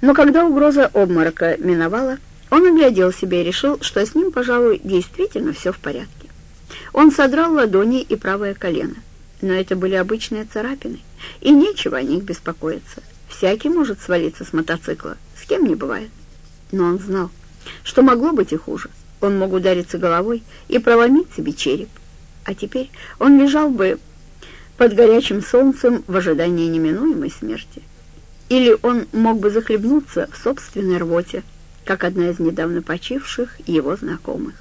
Но когда угроза обморока миновала, он оглядел себя и решил, что с ним, пожалуй, действительно все в порядке. Он содрал ладони и правое колено. Но это были обычные царапины, и нечего о них беспокоиться. Всякий может свалиться с мотоцикла, с кем не бывает. Но он знал, что могло быть и хуже. Он мог удариться головой и проломить себе череп. А теперь он лежал бы под горячим солнцем в ожидании неминуемой смерти. Или он мог бы захлебнуться в собственной рвоте, как одна из недавно почивших его знакомых.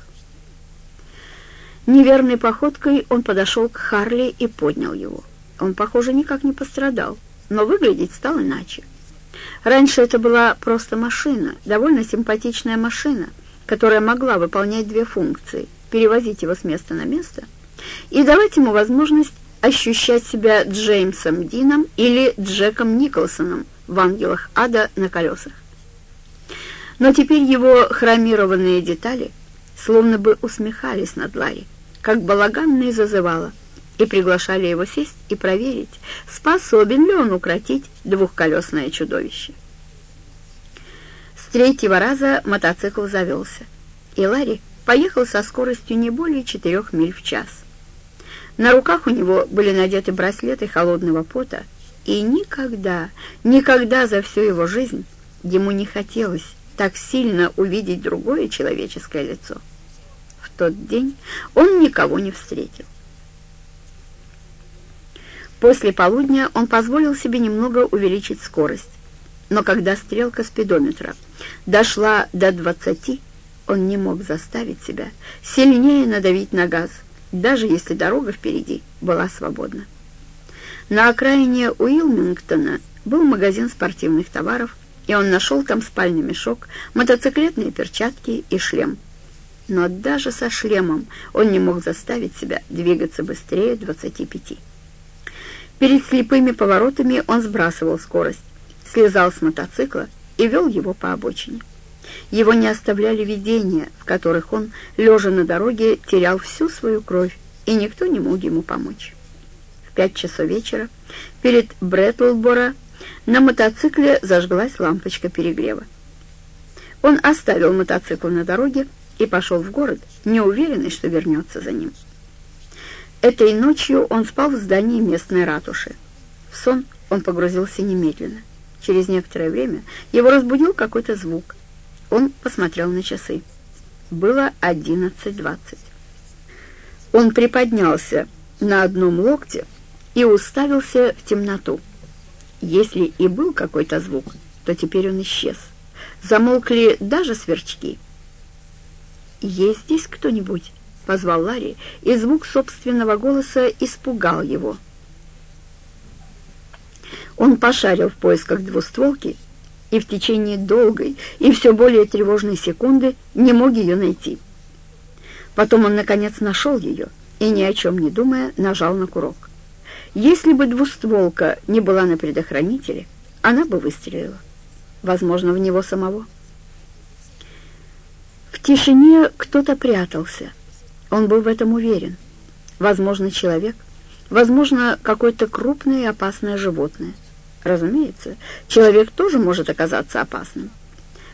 Неверной походкой он подошел к Харли и поднял его. Он, похоже, никак не пострадал, но выглядеть стал иначе. Раньше это была просто машина, довольно симпатичная машина, которая могла выполнять две функции — перевозить его с места на место и давать ему возможность ощущать себя Джеймсом Дином или Джеком Николсоном в «Ангелах ада» на колесах. Но теперь его хромированные детали словно бы усмехались над Ларри, как балаганные зазывало, и приглашали его сесть и проверить, способен ли он укротить двухколесное чудовище. С третьего раза мотоцикл завелся, и Ларри поехал со скоростью не более четырех миль в час. На руках у него были надеты браслеты холодного пота, и никогда, никогда за всю его жизнь ему не хотелось так сильно увидеть другое человеческое лицо. В тот день он никого не встретил. После полудня он позволил себе немного увеличить скорость, но когда стрелка спидометра дошла до двадцати, он не мог заставить себя сильнее надавить на газ — даже если дорога впереди была свободна. На окраине Уилмингтона был магазин спортивных товаров, и он нашел там спальный мешок, мотоциклетные перчатки и шлем. Но даже со шлемом он не мог заставить себя двигаться быстрее 25. Перед слепыми поворотами он сбрасывал скорость, слезал с мотоцикла и вел его по обочине. Его не оставляли видения, в которых он, лежа на дороге, терял всю свою кровь, и никто не мог ему помочь. В пять часов вечера перед Брэтлбора на мотоцикле зажглась лампочка перегрева. Он оставил мотоцикл на дороге и пошел в город, неуверенный, что вернется за ним. Этой ночью он спал в здании местной ратуши. В сон он погрузился немедленно. Через некоторое время его разбудил какой-то звук — он посмотрел на часы. Было одиннадцать двадцать. Он приподнялся на одном локте и уставился в темноту. Если и был какой-то звук, то теперь он исчез. Замолкли даже сверчки. «Есть здесь кто-нибудь?» — позвал Ларри, и звук собственного голоса испугал его. Он пошарил в поисках двустволки и в течение долгой и все более тревожной секунды не мог ее найти. Потом он, наконец, нашел ее и, ни о чем не думая, нажал на курок. Если бы двустволка не была на предохранителе, она бы выстрелила. Возможно, в него самого. В тишине кто-то прятался. Он был в этом уверен. Возможно, человек, возможно, какое-то крупное и опасное животное — Разумеется, человек тоже может оказаться опасным.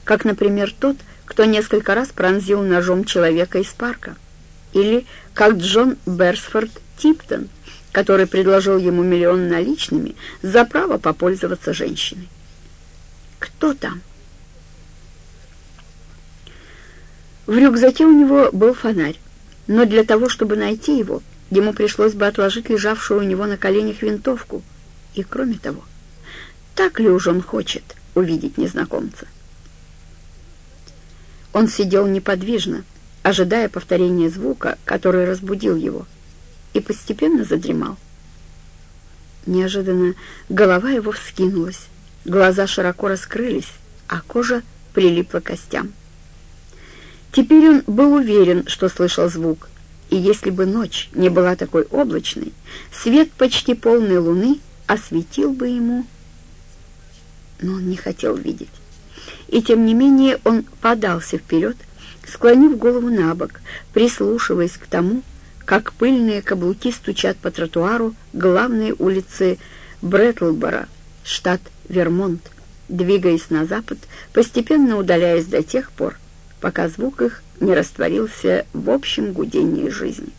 Как, например, тот, кто несколько раз пронзил ножом человека из парка. Или как Джон Берсфорд Типтон, который предложил ему миллион наличными за право попользоваться женщиной. Кто там? В рюкзаке у него был фонарь, но для того, чтобы найти его, ему пришлось бы отложить лежавшую у него на коленях винтовку. И кроме того, так ли уж он хочет увидеть незнакомца? Он сидел неподвижно, ожидая повторения звука, который разбудил его, и постепенно задремал. Неожиданно голова его вскинулась, глаза широко раскрылись, а кожа прилипла к костям. Теперь он был уверен, что слышал звук, и если бы ночь не была такой облачной, свет почти полной луны осветил бы ему но он не хотел видеть. И тем не менее он подался вперед, склонив голову на бок, прислушиваясь к тому, как пыльные каблуки стучат по тротуару главной улицы Брэтлбора, штат Вермонт, двигаясь на запад, постепенно удаляясь до тех пор, пока звук их не растворился в общем гудении жизни.